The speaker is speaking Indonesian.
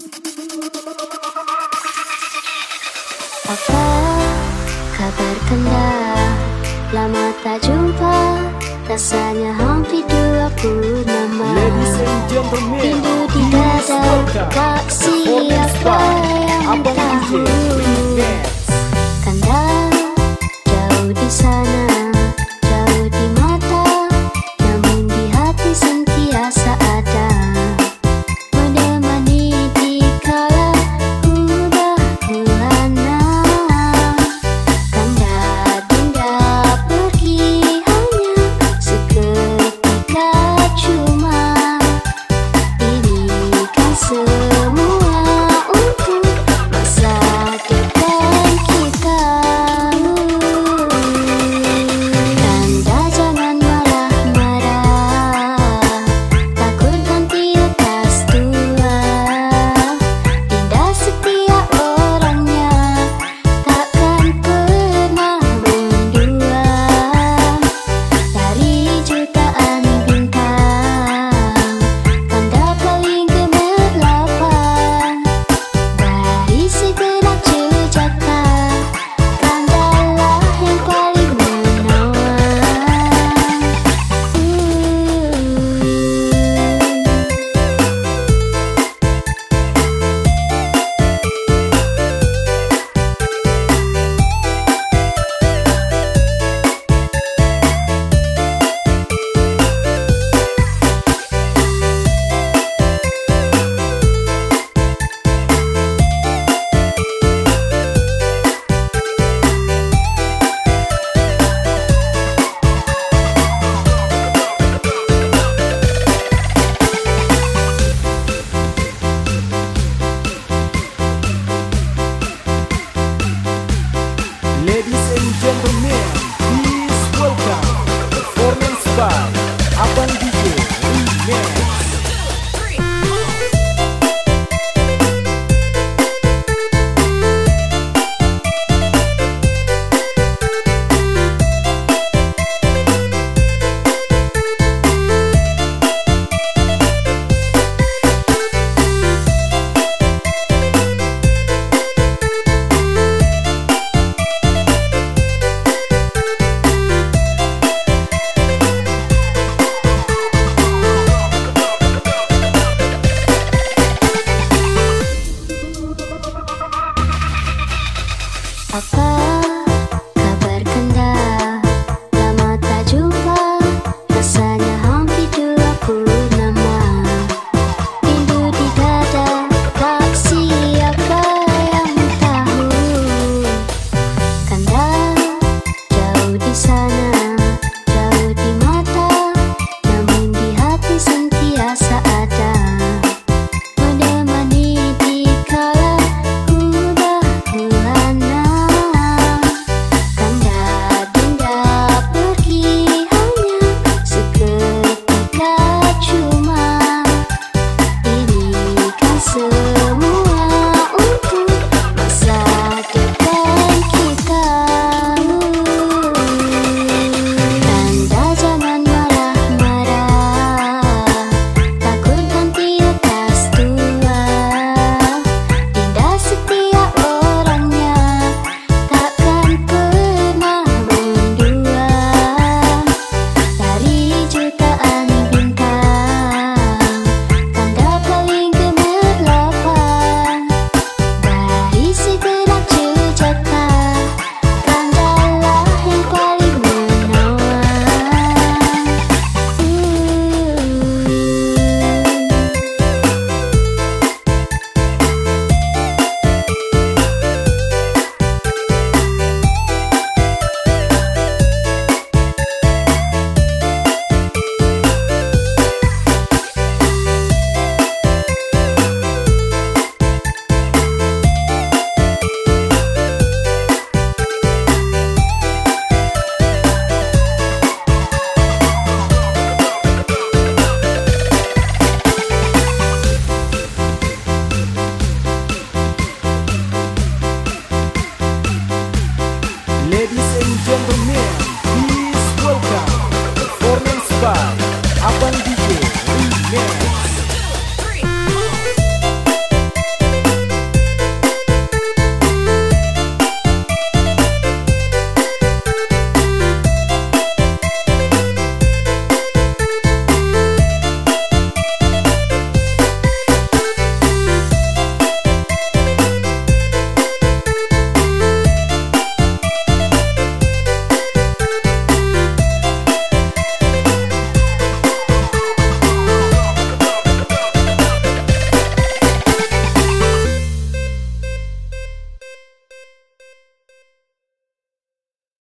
Apa kabar kanda? Lama tak jumpa. Rasanya hampir dua and gentlemen, Rindu di dada welcome I